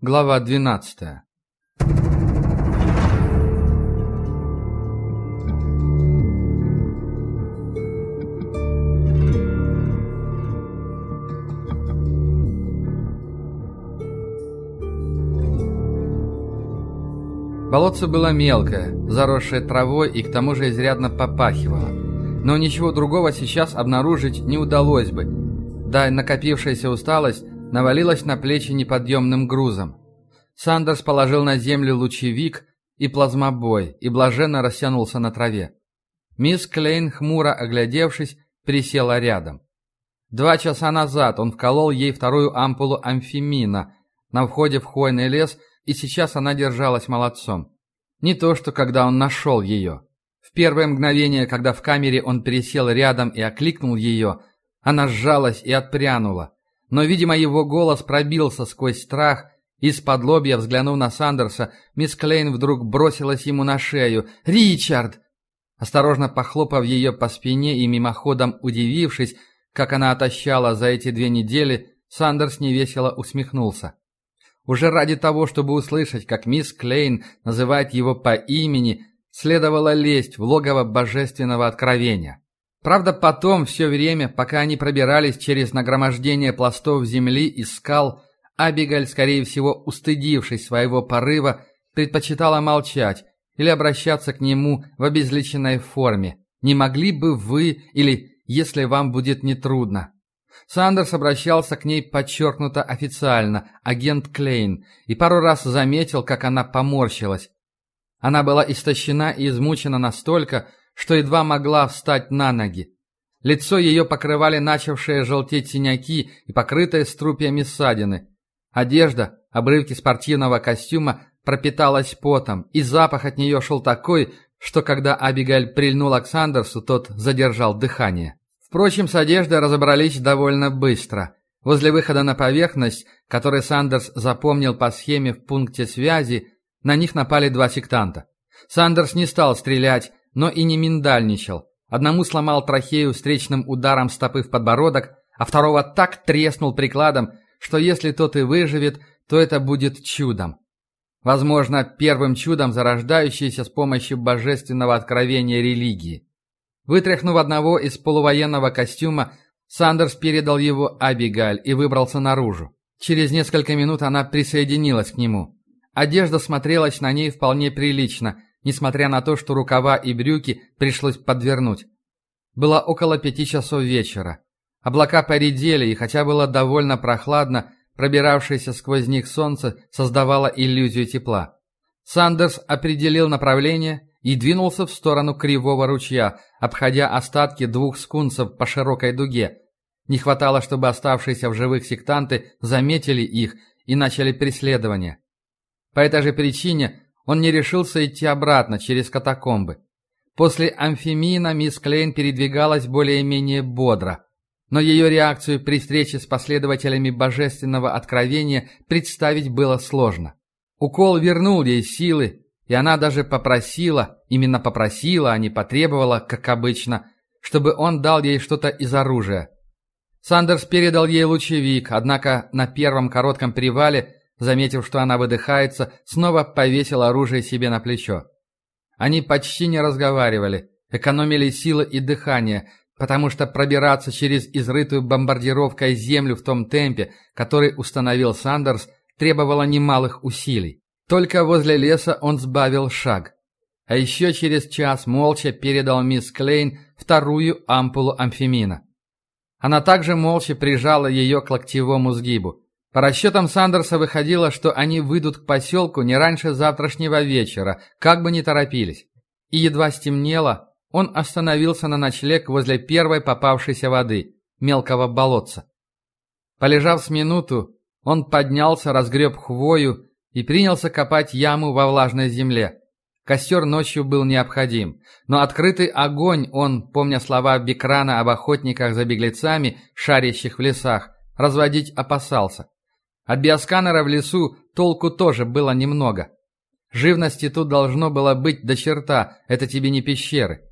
Глава 12. Болотце было мелкое, заросшее травой и к тому же изрядно попахивало. Но ничего другого сейчас обнаружить не удалось бы. Да, накопившаяся усталость навалилась на плечи неподъемным грузом. Сандерс положил на землю лучевик и плазмобой и блаженно растянулся на траве. Мисс Клейн, хмуро оглядевшись, присела рядом. Два часа назад он вколол ей вторую ампулу амфимина на входе в хвойный лес, и сейчас она держалась молодцом. Не то, что когда он нашел ее. В первое мгновение, когда в камере он пересел рядом и окликнул ее, она сжалась и отпрянула. Но, видимо, его голос пробился сквозь страх. Из-под лобья, взглянув на Сандерса, мисс Клейн вдруг бросилась ему на шею. «Ричард!» Осторожно похлопав ее по спине и мимоходом удивившись, как она отощала за эти две недели, Сандерс невесело усмехнулся. Уже ради того, чтобы услышать, как мисс Клейн называет его по имени, следовало лезть в логово божественного откровения. Правда, потом, все время, пока они пробирались через нагромождение пластов земли и скал, Абигаль, скорее всего, устыдившись своего порыва, предпочитала молчать или обращаться к нему в обезличенной форме. «Не могли бы вы» или «если вам будет нетрудно». Сандерс обращался к ней подчеркнуто официально, агент Клейн, и пару раз заметил, как она поморщилась. Она была истощена и измучена настолько, что едва могла встать на ноги. Лицо ее покрывали начавшие желтеть синяки и покрытые струпьями ссадины. Одежда, обрывки спортивного костюма пропиталась потом, и запах от нее шел такой, что когда Абигаль прильнул к Сандерсу, тот задержал дыхание. Впрочем, с одеждой разобрались довольно быстро. Возле выхода на поверхность, который Сандерс запомнил по схеме в пункте связи, на них напали два сектанта. Сандерс не стал стрелять, но и не миндальничал. Одному сломал трахею встречным ударом стопы в подбородок, а второго так треснул прикладом, что если тот и выживет, то это будет чудом. Возможно, первым чудом, зарождающейся с помощью божественного откровения религии. Вытряхнув одного из полувоенного костюма, Сандерс передал его Абигаль и выбрался наружу. Через несколько минут она присоединилась к нему. Одежда смотрелась на ней вполне прилично, несмотря на то, что рукава и брюки пришлось подвернуть. Было около пяти часов вечера. Облака поредели, и хотя было довольно прохладно, пробиравшееся сквозь них солнце создавало иллюзию тепла. Сандерс определил направление и двинулся в сторону кривого ручья, обходя остатки двух скунсов по широкой дуге. Не хватало, чтобы оставшиеся в живых сектанты заметили их и начали преследование. По этой же причине он не решился идти обратно через катакомбы. После амфимина мисс Клейн передвигалась более-менее бодро, но ее реакцию при встрече с последователями божественного откровения представить было сложно. Укол вернул ей силы, и она даже попросила, именно попросила, а не потребовала, как обычно, чтобы он дал ей что-то из оружия. Сандерс передал ей лучевик, однако на первом коротком привале заметив, что она выдыхается, снова повесил оружие себе на плечо. Они почти не разговаривали, экономили силы и дыхание, потому что пробираться через изрытую бомбардировкой землю в том темпе, который установил Сандерс, требовало немалых усилий. Только возле леса он сбавил шаг. А еще через час молча передал мисс Клейн вторую ампулу амфимина. Она также молча прижала ее к локтевому сгибу. По расчетам Сандерса выходило, что они выйдут к поселку не раньше завтрашнего вечера, как бы ни торопились. И едва стемнело, он остановился на ночлег возле первой попавшейся воды, мелкого болотца. Полежав с минуту, он поднялся, разгреб хвою и принялся копать яму во влажной земле. Костер ночью был необходим, но открытый огонь он, помня слова Бекрана об охотниках за беглецами, шарящих в лесах, разводить опасался. От биосканера в лесу толку тоже было немного. Живности тут должно было быть до черта, это тебе не пещеры.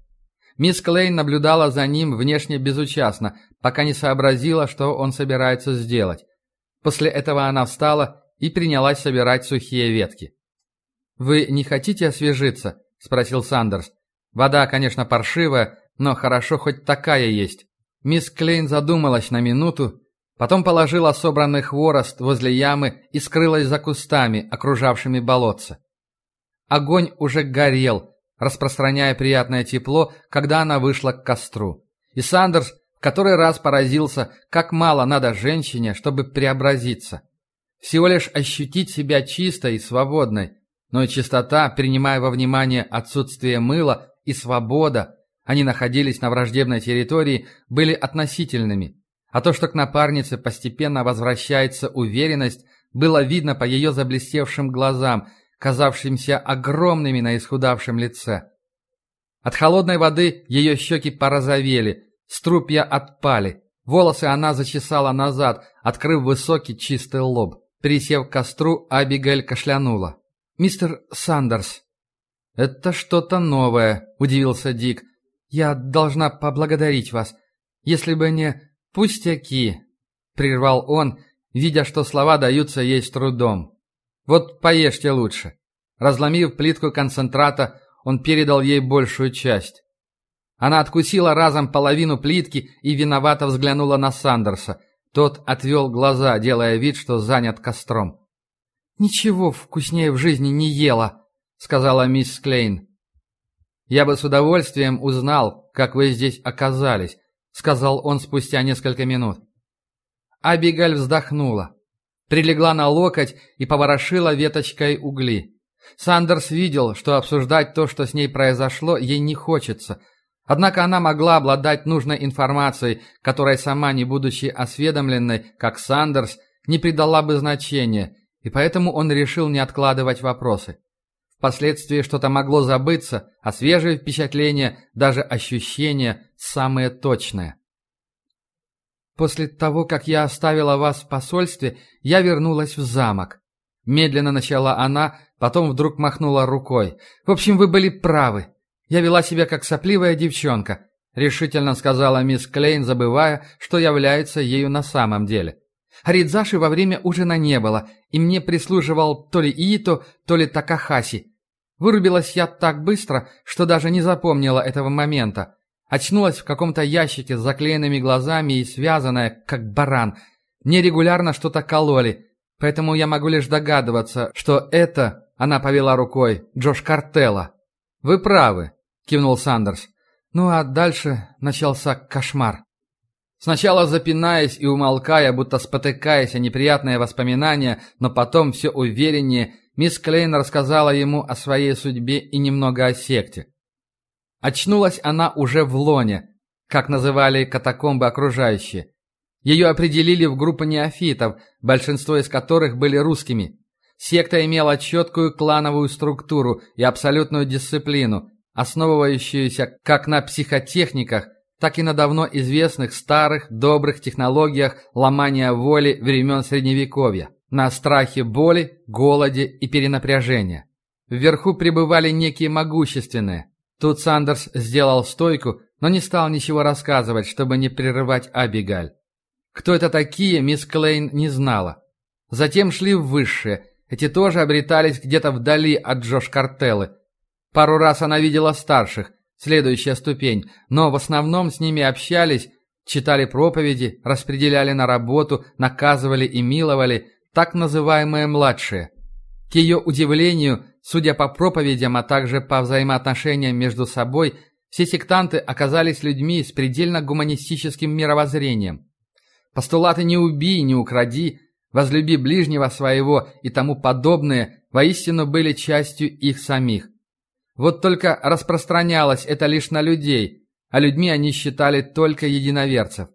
Мисс Клейн наблюдала за ним внешне безучастно, пока не сообразила, что он собирается сделать. После этого она встала и принялась собирать сухие ветки. «Вы не хотите освежиться?» – спросил Сандерс. «Вода, конечно, паршивая, но хорошо хоть такая есть». Мисс Клейн задумалась на минуту, потом положила собранный хворост возле ямы и скрылась за кустами, окружавшими болотце. Огонь уже горел, распространяя приятное тепло, когда она вышла к костру. И Сандерс в который раз поразился, как мало надо женщине, чтобы преобразиться. Всего лишь ощутить себя чистой и свободной. Но и чистота, принимая во внимание отсутствие мыла, и свобода, они находились на враждебной территории, были относительными. А то, что к напарнице постепенно возвращается уверенность, было видно по ее заблестевшим глазам, казавшимся огромными на исхудавшем лице. От холодной воды ее щеки порозовели, струпья отпали, волосы она зачесала назад, открыв высокий чистый лоб. Присев к костру, Абигель кашлянула. «Мистер Сандерс». «Это что-то новое», — удивился Дик. «Я должна поблагодарить вас. Если бы не пустяки», — прервал он, видя, что слова даются ей с трудом. «Вот поешьте лучше». Разломив плитку концентрата, он передал ей большую часть. Она откусила разом половину плитки и виновато взглянула на Сандерса. Тот отвел глаза, делая вид, что занят костром. «Ничего вкуснее в жизни не ела», — сказала мисс Клейн. «Я бы с удовольствием узнал, как вы здесь оказались», — сказал он спустя несколько минут. Абигаль вздохнула, прилегла на локоть и поворошила веточкой угли. Сандерс видел, что обсуждать то, что с ней произошло, ей не хочется — Однако она могла обладать нужной информацией, которой сама, не будучи осведомленной, как Сандерс, не придала бы значения, и поэтому он решил не откладывать вопросы. Впоследствии что-то могло забыться, а свежие впечатления, даже ощущения, самые точные. «После того, как я оставила вас в посольстве, я вернулась в замок». Медленно начала она, потом вдруг махнула рукой. «В общем, вы были правы. Я вела себя как сопливая девчонка», — решительно сказала мисс Клейн, забывая, что является ею на самом деле. Ридзаши во время ужина не было, и мне прислуживал то ли Иито, то ли Такахаси. Вырубилась я так быстро, что даже не запомнила этого момента. Очнулась в каком-то ящике с заклеенными глазами и связанная, как баран. Мне регулярно что-то кололи, поэтому я могу лишь догадываться, что это, она повела рукой, Джош Картелла. «Вы правы», кивнул Сандерс. Ну а дальше начался кошмар. Сначала запинаясь и умолкая, будто спотыкаясь о неприятные воспоминания, но потом все увереннее, мисс Клейн рассказала ему о своей судьбе и немного о секте. Очнулась она уже в лоне, как называли катакомбы окружающие. Ее определили в группу неофитов, большинство из которых были русскими. Секта имела четкую клановую структуру и абсолютную дисциплину, основывающуюся как на психотехниках, так и на давно известных старых добрых технологиях ломания воли времен Средневековья, на страхе боли, голоде и перенапряжения. Вверху пребывали некие могущественные. Тут Сандерс сделал стойку, но не стал ничего рассказывать, чтобы не прерывать Абигаль. Кто это такие, мисс Клейн не знала. Затем шли в высшие. Эти тоже обретались где-то вдали от Джош Картеллы, Пару раз она видела старших, следующая ступень, но в основном с ними общались, читали проповеди, распределяли на работу, наказывали и миловали, так называемые младшие. К ее удивлению, судя по проповедям, а также по взаимоотношениям между собой, все сектанты оказались людьми с предельно гуманистическим мировоззрением. Постулаты «не убий, не укради», «возлюби ближнего своего» и тому подобное воистину были частью их самих. Вот только распространялось это лишь на людей, а людьми они считали только единоверцев.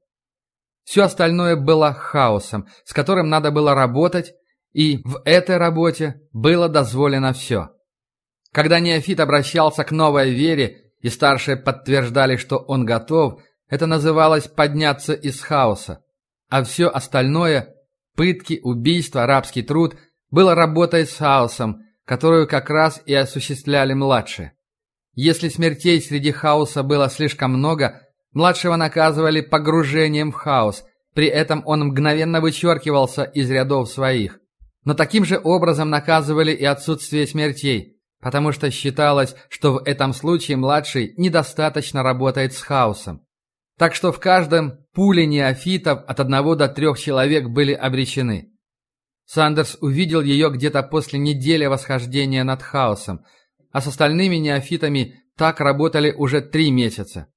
Все остальное было хаосом, с которым надо было работать, и в этой работе было дозволено все. Когда неофит обращался к новой вере, и старшие подтверждали, что он готов, это называлось «подняться из хаоса». А все остальное – пытки, убийства, рабский труд – было работой с хаосом – которую как раз и осуществляли младшие. Если смертей среди хаоса было слишком много, младшего наказывали погружением в хаос, при этом он мгновенно вычеркивался из рядов своих. Но таким же образом наказывали и отсутствие смертей, потому что считалось, что в этом случае младший недостаточно работает с хаосом. Так что в каждом пуле неофитов от одного до трех человек были обречены. Сандерс увидел ее где-то после недели восхождения над хаосом, а с остальными неофитами так работали уже три месяца.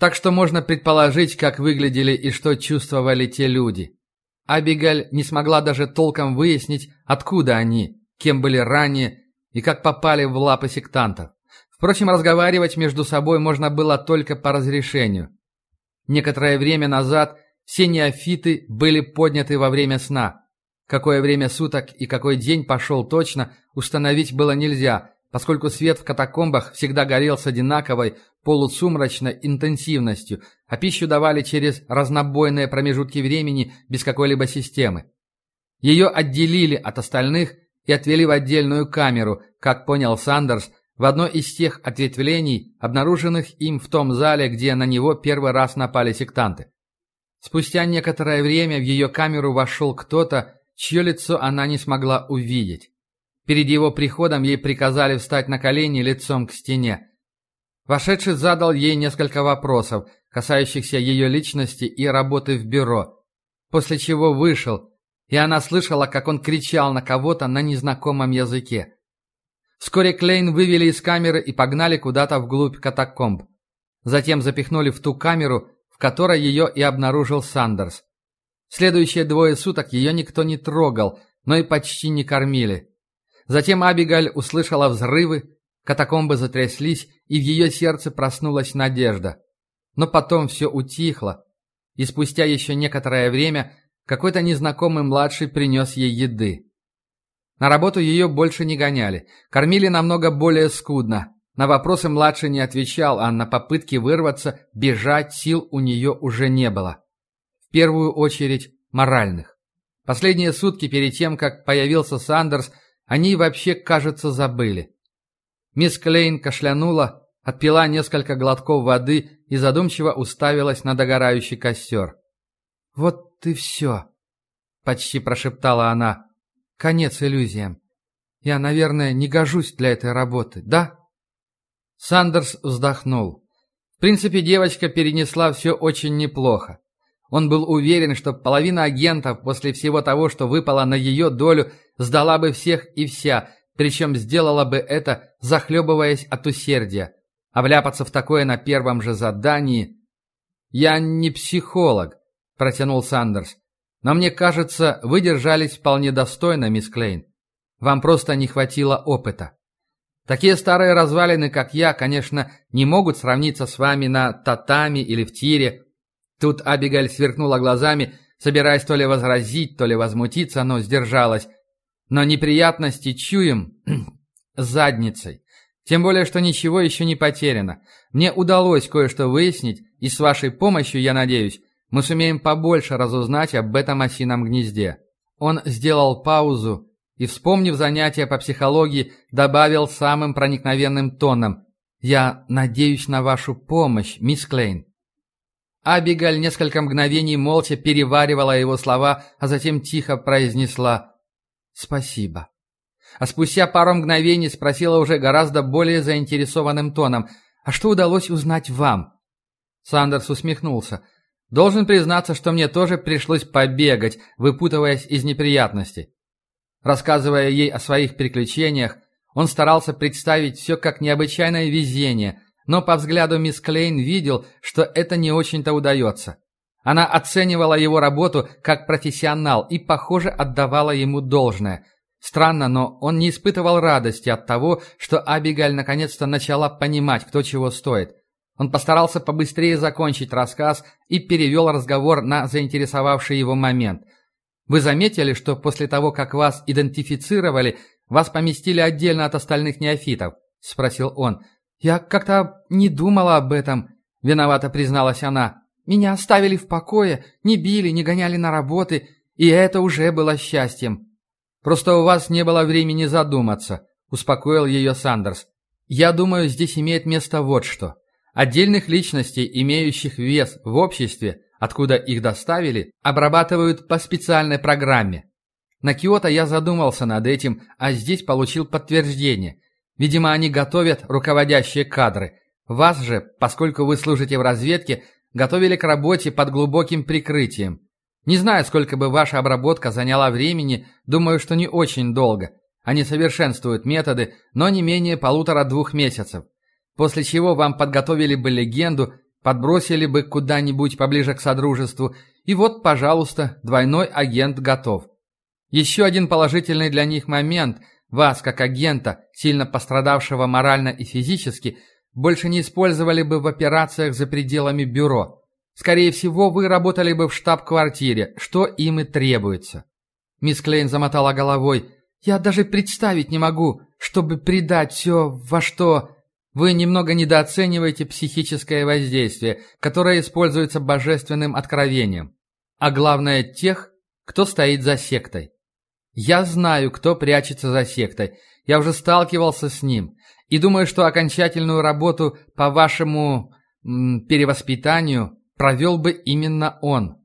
Так что можно предположить, как выглядели и что чувствовали те люди. Абигаль не смогла даже толком выяснить, откуда они, кем были ранее и как попали в лапы сектантов. Впрочем, разговаривать между собой можно было только по разрешению. Некоторое время назад все неофиты были подняты во время сна. Какое время суток и какой день пошел точно, установить было нельзя, поскольку свет в катакомбах всегда горел с одинаковой полусумрачной интенсивностью, а пищу давали через разнобойные промежутки времени без какой-либо системы. Ее отделили от остальных и отвели в отдельную камеру, как понял Сандерс, в одно из тех ответвлений, обнаруженных им в том зале, где на него первый раз напали сектанты. Спустя некоторое время в ее камеру вошел кто-то, чье лицо она не смогла увидеть. Перед его приходом ей приказали встать на колени лицом к стене. Вошедший задал ей несколько вопросов, касающихся ее личности и работы в бюро, после чего вышел, и она слышала, как он кричал на кого-то на незнакомом языке. Вскоре Клейн вывели из камеры и погнали куда-то вглубь катакомб. Затем запихнули в ту камеру, в которой ее и обнаружил Сандерс. Следующие двое суток ее никто не трогал, но и почти не кормили. Затем Абигаль услышала взрывы, катакомбы затряслись, и в ее сердце проснулась надежда. Но потом все утихло, и спустя еще некоторое время какой-то незнакомый младший принес ей еды. На работу ее больше не гоняли, кормили намного более скудно. На вопросы младший не отвечал, а на попытки вырваться, бежать сил у нее уже не было. В первую очередь моральных. Последние сутки перед тем, как появился Сандерс, они вообще, кажется, забыли. Мисс Клейн кашлянула, отпила несколько глотков воды и задумчиво уставилась на догорающий костер. «Вот ты все!» — почти прошептала она. «Конец иллюзиям. Я, наверное, не гожусь для этой работы, да?» Сандерс вздохнул. В принципе, девочка перенесла все очень неплохо. Он был уверен, что половина агентов после всего того, что выпало на ее долю, сдала бы всех и вся, причем сделала бы это, захлебываясь от усердия. А вляпаться в такое на первом же задании... «Я не психолог», — протянул Сандерс. «Но мне кажется, вы держались вполне достойно, мисс Клейн. Вам просто не хватило опыта. Такие старые развалины, как я, конечно, не могут сравниться с вами на татами или в тире». Тут Абигаль сверкнула глазами, собираясь то ли возразить, то ли возмутиться, но сдержалась. Но неприятности чуем задницей. Тем более, что ничего еще не потеряно. Мне удалось кое-что выяснить, и с вашей помощью, я надеюсь, мы сумеем побольше разузнать об этом осином гнезде». Он сделал паузу и, вспомнив занятия по психологии, добавил самым проникновенным тоном «Я надеюсь на вашу помощь, мисс Клейн». Абигаль несколько мгновений молча переваривала его слова, а затем тихо произнесла «Спасибо». А спустя пару мгновений спросила уже гораздо более заинтересованным тоном, «А что удалось узнать вам?» Сандерс усмехнулся. «Должен признаться, что мне тоже пришлось побегать, выпутываясь из неприятностей». Рассказывая ей о своих приключениях, он старался представить все как необычайное везение, но по взгляду мисс Клейн видел, что это не очень-то удается. Она оценивала его работу как профессионал и, похоже, отдавала ему должное. Странно, но он не испытывал радости от того, что Абигаль наконец-то начала понимать, кто чего стоит. Он постарался побыстрее закончить рассказ и перевел разговор на заинтересовавший его момент. «Вы заметили, что после того, как вас идентифицировали, вас поместили отдельно от остальных неофитов?» – спросил он. «Я как-то не думала об этом», – виновато призналась она. Меня оставили в покое, не били, не гоняли на работы, и это уже было счастьем. Просто у вас не было времени задуматься, успокоил ее Сандерс. Я думаю, здесь имеет место вот что. Отдельных личностей, имеющих вес в обществе, откуда их доставили, обрабатывают по специальной программе. На Киото я задумался над этим, а здесь получил подтверждение. Видимо, они готовят руководящие кадры. Вас же, поскольку вы служите в разведке, готовили к работе под глубоким прикрытием. Не знаю, сколько бы ваша обработка заняла времени, думаю, что не очень долго. Они совершенствуют методы, но не менее полутора-двух месяцев. После чего вам подготовили бы легенду, подбросили бы куда-нибудь поближе к Содружеству, и вот, пожалуйста, двойной агент готов. Еще один положительный для них момент – вас, как агента, сильно пострадавшего морально и физически, больше не использовали бы в операциях за пределами бюро. Скорее всего, вы работали бы в штаб-квартире, что им и требуется. Мисс Клейн замотала головой. «Я даже представить не могу, чтобы придать все во что...» Вы немного недооцениваете психическое воздействие, которое используется божественным откровением. А главное, тех, кто стоит за сектой. Я знаю, кто прячется за сектой. Я уже сталкивался с ним. И думаю, что окончательную работу по вашему м, перевоспитанию провел бы именно он.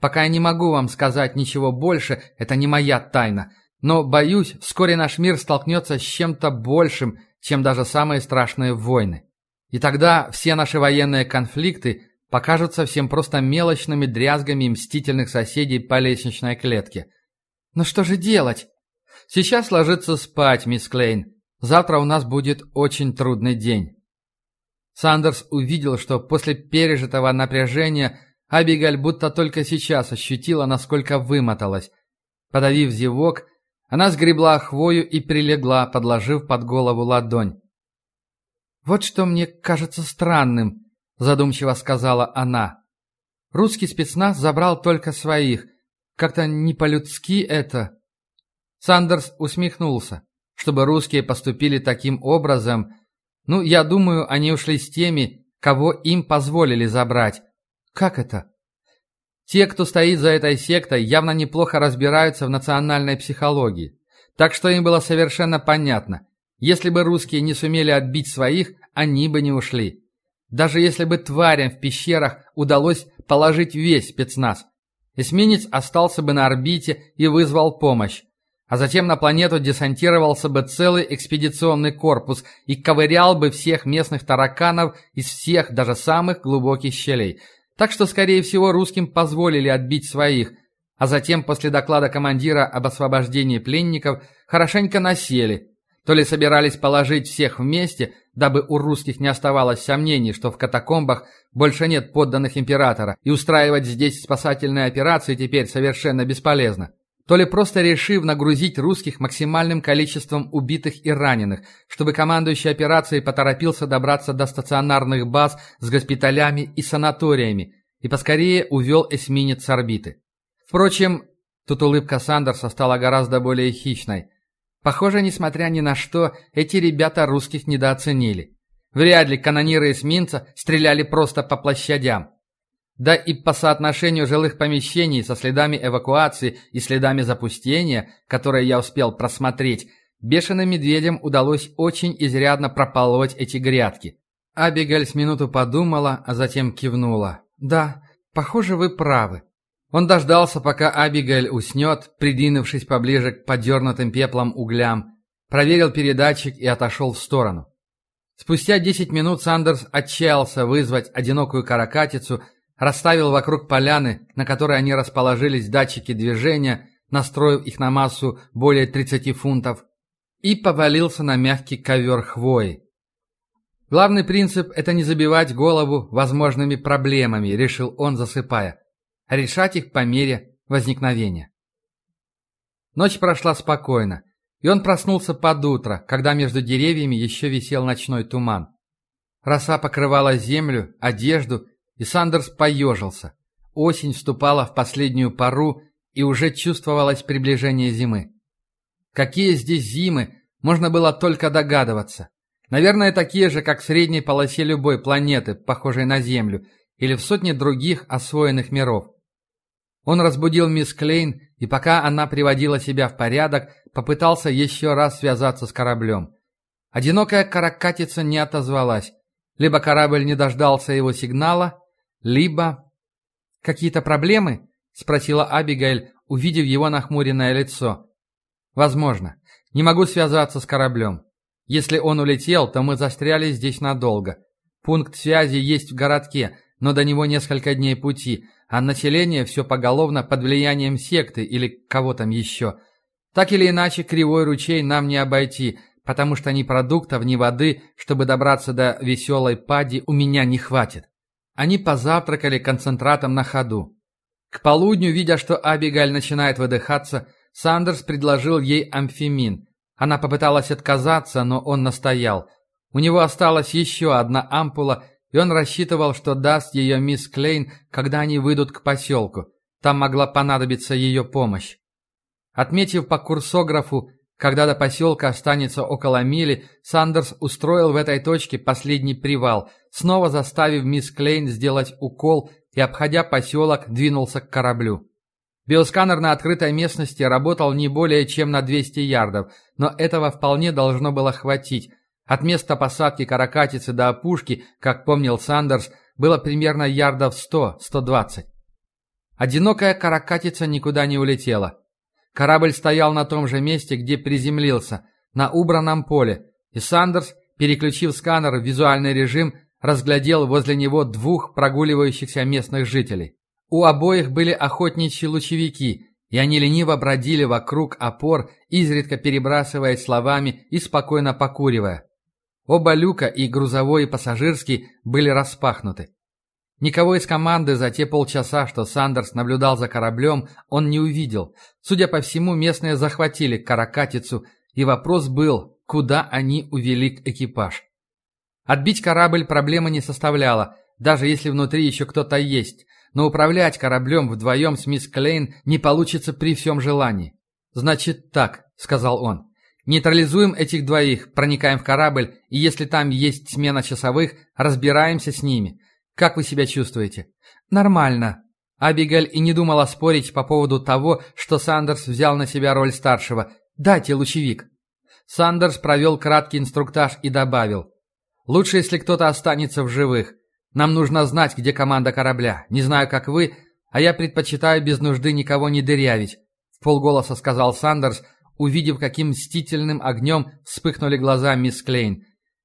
Пока я не могу вам сказать ничего больше, это не моя тайна. Но, боюсь, вскоре наш мир столкнется с чем-то большим, чем даже самые страшные войны. И тогда все наши военные конфликты покажутся всем просто мелочными дрязгами мстительных соседей по лестничной клетке – «Но что же делать?» «Сейчас ложиться спать, мисс Клейн. Завтра у нас будет очень трудный день». Сандерс увидел, что после пережитого напряжения Абигаль будто только сейчас ощутила, насколько вымоталась. Подавив зевок, она сгребла хвою и прилегла, подложив под голову ладонь. «Вот что мне кажется странным», — задумчиво сказала она. «Русский спецназ забрал только своих, как-то не по-людски это. Сандерс усмехнулся. Чтобы русские поступили таким образом, ну, я думаю, они ушли с теми, кого им позволили забрать. Как это? Те, кто стоит за этой сектой, явно неплохо разбираются в национальной психологии. Так что им было совершенно понятно. Если бы русские не сумели отбить своих, они бы не ушли. Даже если бы тварям в пещерах удалось положить весь спецназ. Эсминец остался бы на орбите и вызвал помощь. А затем на планету десантировался бы целый экспедиционный корпус и ковырял бы всех местных тараканов из всех, даже самых глубоких щелей. Так что, скорее всего, русским позволили отбить своих, а затем, после доклада командира об освобождении пленников, хорошенько насели. То ли собирались положить всех вместе, дабы у русских не оставалось сомнений, что в катакомбах больше нет подданных императора, и устраивать здесь спасательные операции теперь совершенно бесполезно. То ли просто решив нагрузить русских максимальным количеством убитых и раненых, чтобы командующий операцией поторопился добраться до стационарных баз с госпиталями и санаториями и поскорее увел эсминец с орбиты. Впрочем, тут улыбка Сандерса стала гораздо более хищной – Похоже, несмотря ни на что, эти ребята русских недооценили. Вряд ли канониры эсминца стреляли просто по площадям. Да и по соотношению жилых помещений со следами эвакуации и следами запустения, которые я успел просмотреть, бешеным медведям удалось очень изрядно прополоть эти грядки. Абигаль с минуту подумала, а затем кивнула. «Да, похоже, вы правы. Он дождался, пока Абигель уснет, придвинувшись поближе к подернутым пеплом углям, проверил передатчик и отошел в сторону. Спустя десять минут Сандерс отчаялся вызвать одинокую каракатицу, расставил вокруг поляны, на которой они расположились датчики движения, настроив их на массу более 30 фунтов, и повалился на мягкий ковер хвои. Главный принцип – это не забивать голову возможными проблемами, решил он, засыпая решать их по мере возникновения. Ночь прошла спокойно, и он проснулся под утро, когда между деревьями еще висел ночной туман. Роса покрывала землю, одежду, и Сандерс поежился. Осень вступала в последнюю пару, и уже чувствовалось приближение зимы. Какие здесь зимы, можно было только догадываться. Наверное, такие же, как в средней полосе любой планеты, похожей на Землю, или в сотне других освоенных миров. Он разбудил мисс Клейн, и пока она приводила себя в порядок, попытался еще раз связаться с кораблем. Одинокая каракатица не отозвалась. Либо корабль не дождался его сигнала, либо... «Какие-то проблемы?» — спросила Абигейль, увидев его нахмуренное лицо. «Возможно. Не могу связаться с кораблем. Если он улетел, то мы застряли здесь надолго. Пункт связи есть в городке, но до него несколько дней пути, а население все поголовно под влиянием секты или кого там еще. Так или иначе, кривой ручей нам не обойти, потому что ни продуктов, ни воды, чтобы добраться до веселой пади, у меня не хватит. Они позавтракали концентратом на ходу. К полудню, видя, что Абигаль начинает выдыхаться, Сандерс предложил ей амфимин. Она попыталась отказаться, но он настоял. У него осталась еще одна ампула, и он рассчитывал, что даст ее мисс Клейн, когда они выйдут к поселку. Там могла понадобиться ее помощь. Отметив по курсографу, когда до поселка останется около мили, Сандерс устроил в этой точке последний привал, снова заставив мисс Клейн сделать укол и, обходя поселок, двинулся к кораблю. Биосканер на открытой местности работал не более чем на 200 ярдов, но этого вполне должно было хватить. От места посадки каракатицы до опушки, как помнил Сандерс, было примерно ярдов 100-120. Одинокая каракатица никуда не улетела. Корабль стоял на том же месте, где приземлился, на убранном поле, и Сандерс, переключив сканер в визуальный режим, разглядел возле него двух прогуливающихся местных жителей. У обоих были охотничьи лучевики, и они лениво бродили вокруг опор, изредка перебрасываясь словами и спокойно покуривая. Оба люка, и грузовой, и пассажирский, были распахнуты. Никого из команды за те полчаса, что Сандерс наблюдал за кораблем, он не увидел. Судя по всему, местные захватили каракатицу, и вопрос был, куда они увели экипаж. Отбить корабль проблемы не составляло, даже если внутри еще кто-то есть, но управлять кораблем вдвоем с мисс Клейн не получится при всем желании. «Значит так», — сказал он, — «нейтрализуем этих двоих, проникаем в корабль, и если там есть смена часовых, разбираемся с ними». Как вы себя чувствуете?» «Нормально». Абигель и не думала спорить по поводу того, что Сандерс взял на себя роль старшего. «Дайте лучевик». Сандерс провел краткий инструктаж и добавил. «Лучше, если кто-то останется в живых. Нам нужно знать, где команда корабля. Не знаю, как вы, а я предпочитаю без нужды никого не дырявить», — в полголоса сказал Сандерс, увидев, каким мстительным огнем вспыхнули глаза мисс Клейн.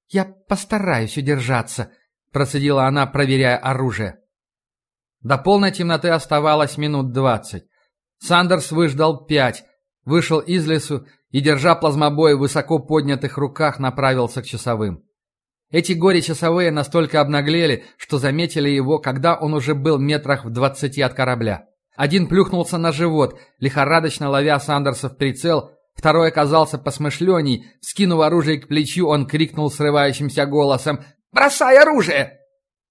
«Я постараюсь удержаться», процедила она, проверяя оружие. До полной темноты оставалось минут двадцать. Сандерс выждал пять, вышел из лесу и, держа плазмобой в высоко поднятых руках, направился к часовым. Эти горе-часовые настолько обнаглели, что заметили его, когда он уже был метрах в двадцати от корабля. Один плюхнулся на живот, лихорадочно ловя Сандерса в прицел, второй оказался посмышленней, скинув оружие к плечу, он крикнул срывающимся голосом Бросай оружие!»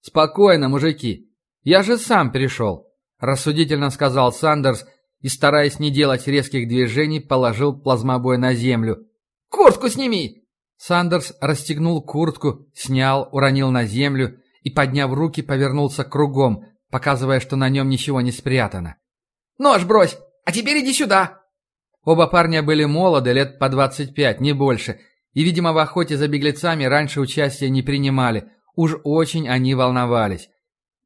«Спокойно, мужики. Я же сам пришел», — рассудительно сказал Сандерс и, стараясь не делать резких движений, положил плазмобой на землю. «Куртку сними!» Сандерс расстегнул куртку, снял, уронил на землю и, подняв руки, повернулся кругом, показывая, что на нем ничего не спрятано. «Нож брось! А теперь иди сюда!» Оба парня были молоды, лет по двадцать пять, не больше, и, видимо, в охоте за беглецами раньше участия не принимали. Уж очень они волновались.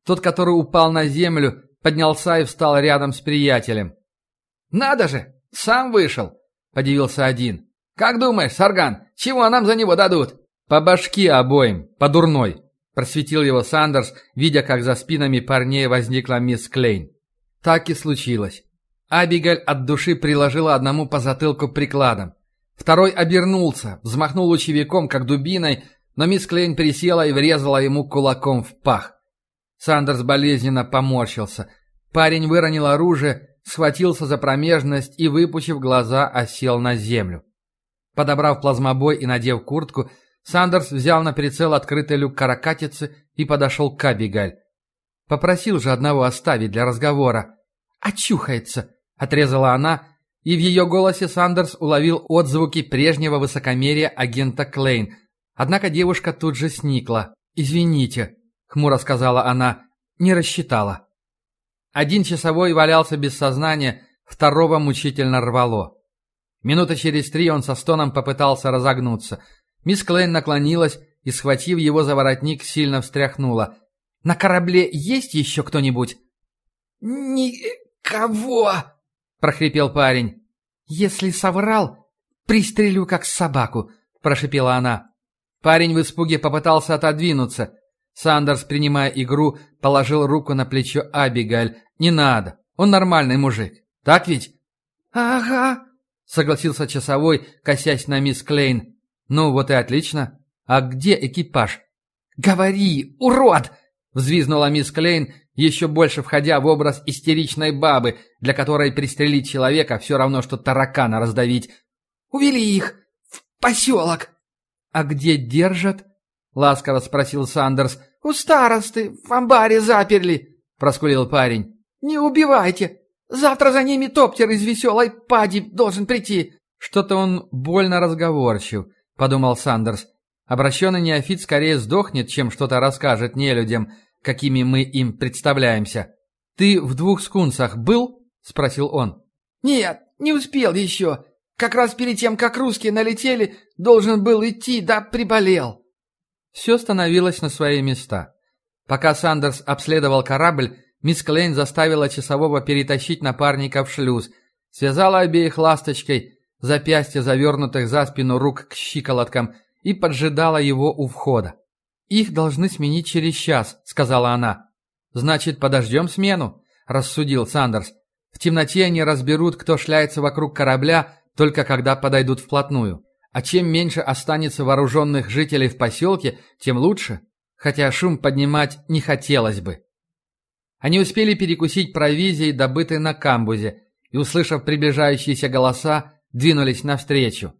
Тот, который упал на землю, поднялся и встал рядом с приятелем. «Надо же! Сам вышел!» – подивился один. «Как думаешь, Сарган, чего нам за него дадут?» «По башке обоим, по дурной!» – просветил его Сандерс, видя, как за спинами парней возникла мисс Клейн. Так и случилось. Абигаль от души приложила одному по затылку прикладом. Второй обернулся, взмахнул лучевиком, как дубиной, но мисс Клейн присела и врезала ему кулаком в пах. Сандерс болезненно поморщился. Парень выронил оружие, схватился за промежность и, выпучив глаза, осел на землю. Подобрав плазмобой и надев куртку, Сандерс взял на прицел открытый люк каракатицы и подошел к Абигаль. Попросил же одного оставить для разговора. «Очухается!» — отрезала она и в ее голосе Сандерс уловил отзвуки прежнего высокомерия агента Клейн. Однако девушка тут же сникла. «Извините», — хмуро сказала она, — «не рассчитала». Один часовой валялся без сознания, второго мучительно рвало. Минуты через три он со стоном попытался разогнуться. Мисс Клейн наклонилась и, схватив его за воротник, сильно встряхнула. «На корабле есть еще кто-нибудь?» «Никого!» — прохрипел парень. «Если соврал, пристрелю как собаку», — прошипела она. Парень в испуге попытался отодвинуться. Сандерс, принимая игру, положил руку на плечо Абигаль. «Не надо, он нормальный мужик. Так ведь?» «Ага», — согласился часовой, косясь на мисс Клейн. «Ну вот и отлично. А где экипаж?» «Говори, урод!» — взвизнула мисс Клейн, еще больше входя в образ истеричной бабы, для которой пристрелить человека все равно, что таракана раздавить. «Увели их в поселок!» «А где держат?» — ласково спросил Сандерс. «У старосты в амбаре заперли», — проскулил парень. «Не убивайте! Завтра за ними топтер из веселой пади должен прийти!» «Что-то он больно разговорчив», — подумал Сандерс. «Обращенный неофит скорее сдохнет, чем что-то расскажет нелюдям, какими мы им представляемся. Ты в двух скунсах был?» — спросил он. «Нет, не успел еще. Как раз перед тем, как русские налетели, должен был идти, да приболел». Все становилось на свои места. Пока Сандерс обследовал корабль, мисс Клейн заставила часового перетащить напарника в шлюз, связала обеих ласточкой, запястья завернутых за спину рук к щиколоткам и поджидала его у входа. «Их должны сменить через час», — сказала она. «Значит, подождем смену», — рассудил Сандерс. «В темноте они разберут, кто шляется вокруг корабля, только когда подойдут вплотную. А чем меньше останется вооруженных жителей в поселке, тем лучше, хотя шум поднимать не хотелось бы. Они успели перекусить провизией, добытой на камбузе, и, услышав приближающиеся голоса, двинулись навстречу.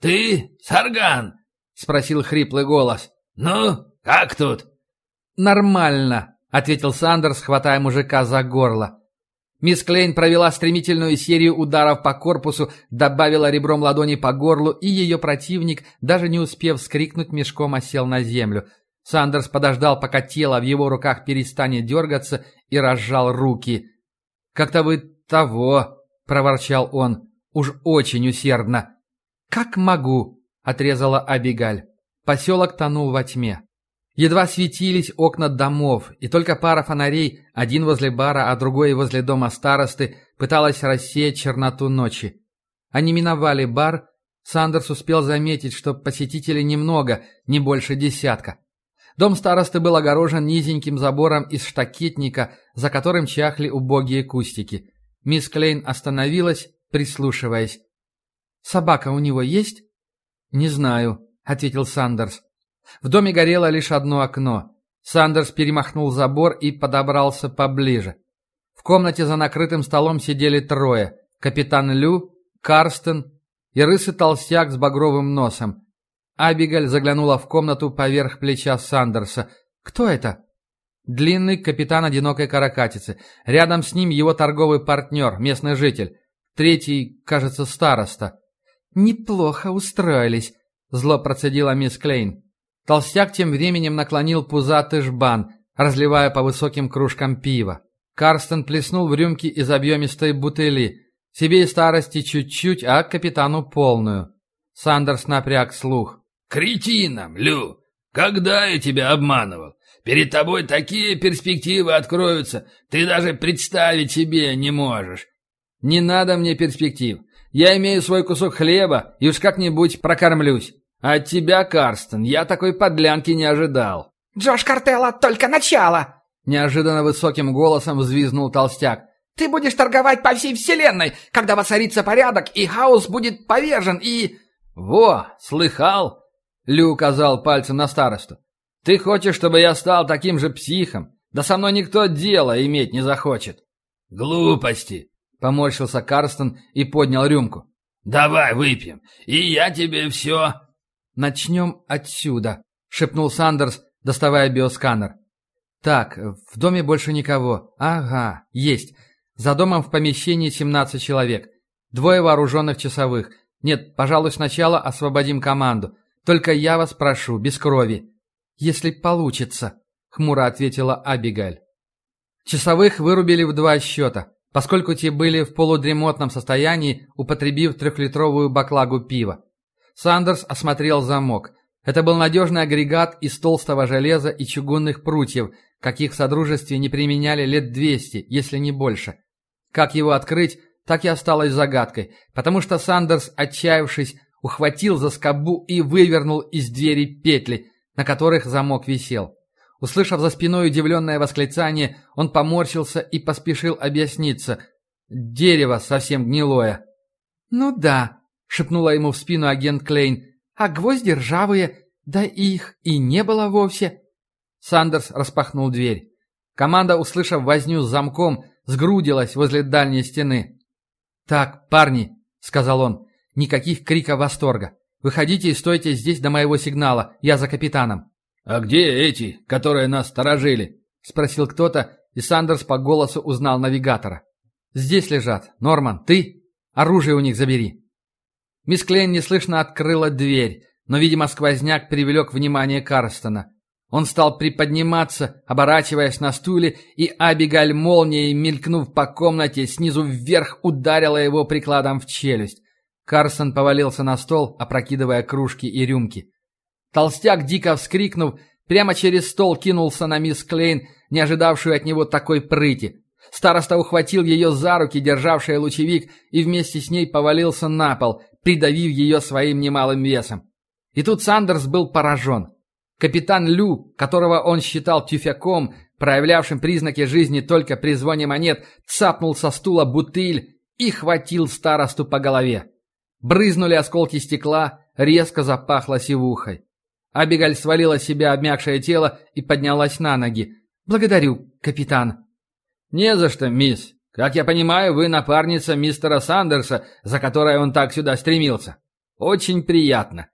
«Ты, Сарган?» — спросил хриплый голос. «Ну, как тут?» «Нормально», — ответил Сандерс, хватая мужика за горло. Мисс Клейн провела стремительную серию ударов по корпусу, добавила ребром ладони по горлу, и ее противник, даже не успев вскрикнуть, мешком осел на землю. Сандерс подождал, пока тело в его руках перестанет дергаться, и разжал руки. «Как-то вы того!» — проворчал он. «Уж очень усердно!» «Как могу!» — отрезала Абигаль. Поселок тонул во тьме. Едва светились окна домов, и только пара фонарей, один возле бара, а другой возле дома старосты, пыталась рассеять черноту ночи. Они миновали бар, Сандерс успел заметить, что посетителей немного, не больше десятка. Дом старосты был огорожен низеньким забором из штакетника, за которым чахли убогие кустики. Мисс Клейн остановилась, прислушиваясь. «Собака у него есть?» «Не знаю», — ответил Сандерс. В доме горело лишь одно окно. Сандерс перемахнул забор и подобрался поближе. В комнате за накрытым столом сидели трое. Капитан Лю, Карстен и рысый толстяк с багровым носом. Абигаль заглянула в комнату поверх плеча Сандерса. «Кто это?» Длинный капитан одинокой каракатицы. Рядом с ним его торговый партнер, местный житель. Третий, кажется, староста. «Неплохо устроились», — зло процедила мисс Клейн. Толстяк тем временем наклонил пузатый жбан, разливая по высоким кружкам пива. Карстен плеснул в рюмки из объемистой бутыли. Себе и старости чуть-чуть, а капитану полную. Сандерс напряг слух. «Кретином, Лю! Когда я тебя обманывал? Перед тобой такие перспективы откроются, ты даже представить себе не можешь». «Не надо мне перспектив. Я имею свой кусок хлеба и уж как-нибудь прокормлюсь. «От тебя, Карстен, я такой подлянки не ожидал». «Джош Картелла, только начало!» Неожиданно высоким голосом взвизнул толстяк. «Ты будешь торговать по всей вселенной, когда воцарится порядок, и хаос будет повержен, и...» «Во, слыхал?» Лю указал пальцем на старосту. «Ты хочешь, чтобы я стал таким же психом? Да со мной никто дело иметь не захочет». «Глупости!» — поморщился Карстен и поднял рюмку. «Давай выпьем, и я тебе все...» «Начнем отсюда», — шепнул Сандерс, доставая биосканер. «Так, в доме больше никого. Ага, есть. За домом в помещении 17 человек. Двое вооруженных часовых. Нет, пожалуй, сначала освободим команду. Только я вас прошу, без крови». «Если получится», — хмуро ответила Абигаль. Часовых вырубили в два счета, поскольку те были в полудремотном состоянии, употребив трехлитровую баклагу пива. Сандерс осмотрел замок. Это был надежный агрегат из толстого железа и чугунных прутьев, каких в Содружестве не применяли лет двести, если не больше. Как его открыть, так и осталось загадкой, потому что Сандерс, отчаявшись, ухватил за скобу и вывернул из двери петли, на которых замок висел. Услышав за спиной удивленное восклицание, он поморщился и поспешил объясниться. Дерево совсем гнилое. «Ну да», — шепнула ему в спину агент Клейн, — «а гвозди ржавые, да их и не было вовсе». Сандерс распахнул дверь. Команда, услышав возню с замком, сгрудилась возле дальней стены. «Так, парни», — сказал он, — «никаких криков восторга. Выходите и стойте здесь до моего сигнала, я за капитаном». «А где эти, которые нас сторожили?» — спросил кто-то, и Сандерс по голосу узнал навигатора. «Здесь лежат. Норман, ты? Оружие у них забери». Мисс Клейн неслышно открыла дверь, но, видимо, сквозняк привлек внимание Карстона. Он стал приподниматься, оборачиваясь на стуле, и Абигаль молнией, мелькнув по комнате, снизу вверх ударила его прикладом в челюсть. Карсон повалился на стол, опрокидывая кружки и рюмки. Толстяк, дико вскрикнув, прямо через стол кинулся на мисс Клейн, не ожидавшую от него такой прыти. Староста ухватил ее за руки, державший лучевик, и вместе с ней повалился на пол, придавив ее своим немалым весом. И тут Сандерс был поражен. Капитан Лю, которого он считал тюфяком, проявлявшим признаки жизни только при звоне монет, цапнул со стула бутыль и хватил старосту по голове. Брызнули осколки стекла, резко запахло сивухой. Абигаль свалила с себя обмякшее тело и поднялась на ноги. «Благодарю, капитан». «Не за что, мисс. Как я понимаю, вы напарница мистера Сандерса, за которой он так сюда стремился. Очень приятно».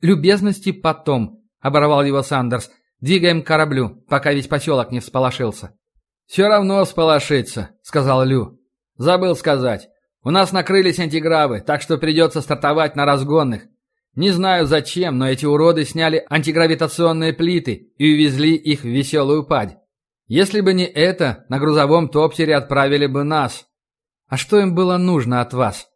«Любезности потом», — оборвал его Сандерс. «Двигаем к кораблю, пока весь поселок не всполошился». «Все равно всполошится», — сказал Лю. «Забыл сказать. У нас накрылись антигравы, так что придется стартовать на разгонных. Не знаю зачем, но эти уроды сняли антигравитационные плиты и увезли их в веселую падь. Если бы не это, на грузовом топтере отправили бы нас. А что им было нужно от вас?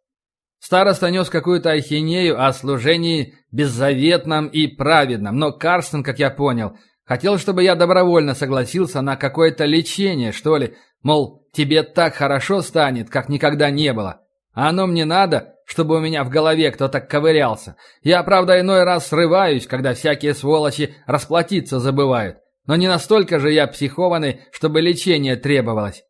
Староста нес какую-то ахинею о служении беззаветном и праведном, но Карстен, как я понял, хотел, чтобы я добровольно согласился на какое-то лечение, что ли, мол, тебе так хорошо станет, как никогда не было. А оно мне надо, чтобы у меня в голове кто-то ковырялся. Я, правда, иной раз срываюсь, когда всякие сволочи расплатиться забывают. Но не настолько же я психованный, чтобы лечение требовалось.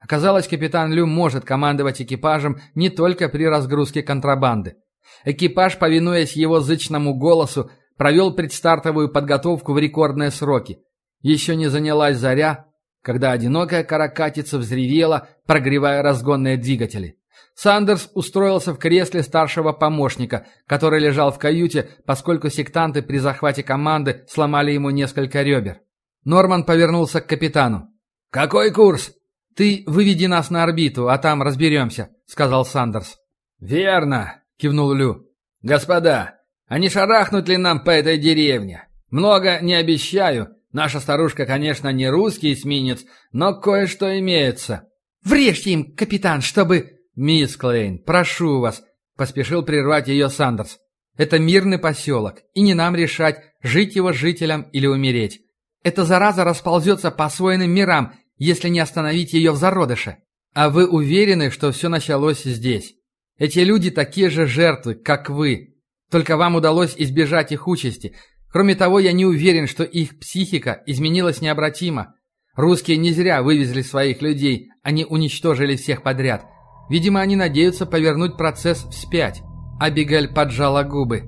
Оказалось, капитан Лю может командовать экипажем не только при разгрузке контрабанды. Экипаж, повинуясь его зычному голосу, провел предстартовую подготовку в рекордные сроки. Еще не занялась заря, когда одинокая каракатица взревела, прогревая разгонные двигатели. Сандерс устроился в кресле старшего помощника, который лежал в каюте, поскольку сектанты при захвате команды сломали ему несколько ребер. Норман повернулся к капитану. «Какой курс?» «Ты выведи нас на орбиту, а там разберемся», — сказал Сандерс. «Верно», — кивнул Лю. «Господа, а не шарахнут ли нам по этой деревне? Много не обещаю. Наша старушка, конечно, не русский эсминец, но кое-что имеется». «Врежьте им, капитан, чтобы...» «Мисс Клейн, прошу вас», — поспешил прервать ее Сандерс. «Это мирный поселок, и не нам решать, жить его жителям или умереть. Эта зараза расползется по освоенным мирам, если не остановить ее в зародыше. А вы уверены, что все началось здесь? Эти люди такие же жертвы, как вы. Только вам удалось избежать их участи. Кроме того, я не уверен, что их психика изменилась необратимо. Русские не зря вывезли своих людей, они уничтожили всех подряд». Видимо, они надеются повернуть процесс вспять. Абигель поджала губы.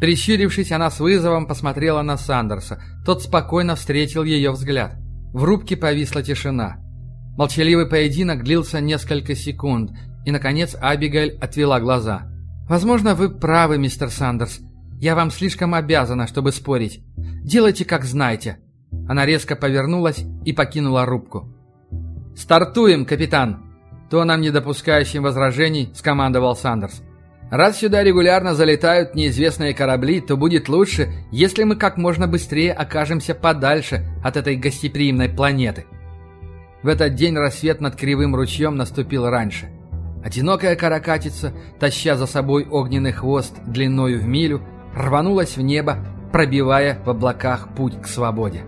Прищурившись, она с вызовом посмотрела на Сандерса. Тот спокойно встретил ее взгляд. В рубке повисла тишина. Молчаливый поединок длился несколько секунд, и, наконец, Абигель отвела глаза. «Возможно, вы правы, мистер Сандерс. Я вам слишком обязана, чтобы спорить. Делайте, как знаете». Она резко повернулась и покинула рубку. «Стартуем, капитан!» Тоном, не допускающим возражений, скомандовал Сандерс. «Раз сюда регулярно залетают неизвестные корабли, то будет лучше, если мы как можно быстрее окажемся подальше от этой гостеприимной планеты». В этот день рассвет над Кривым ручьем наступил раньше. Одинокая каракатица, таща за собой огненный хвост длиною в милю, рванулась в небо, пробивая в облаках путь к свободе.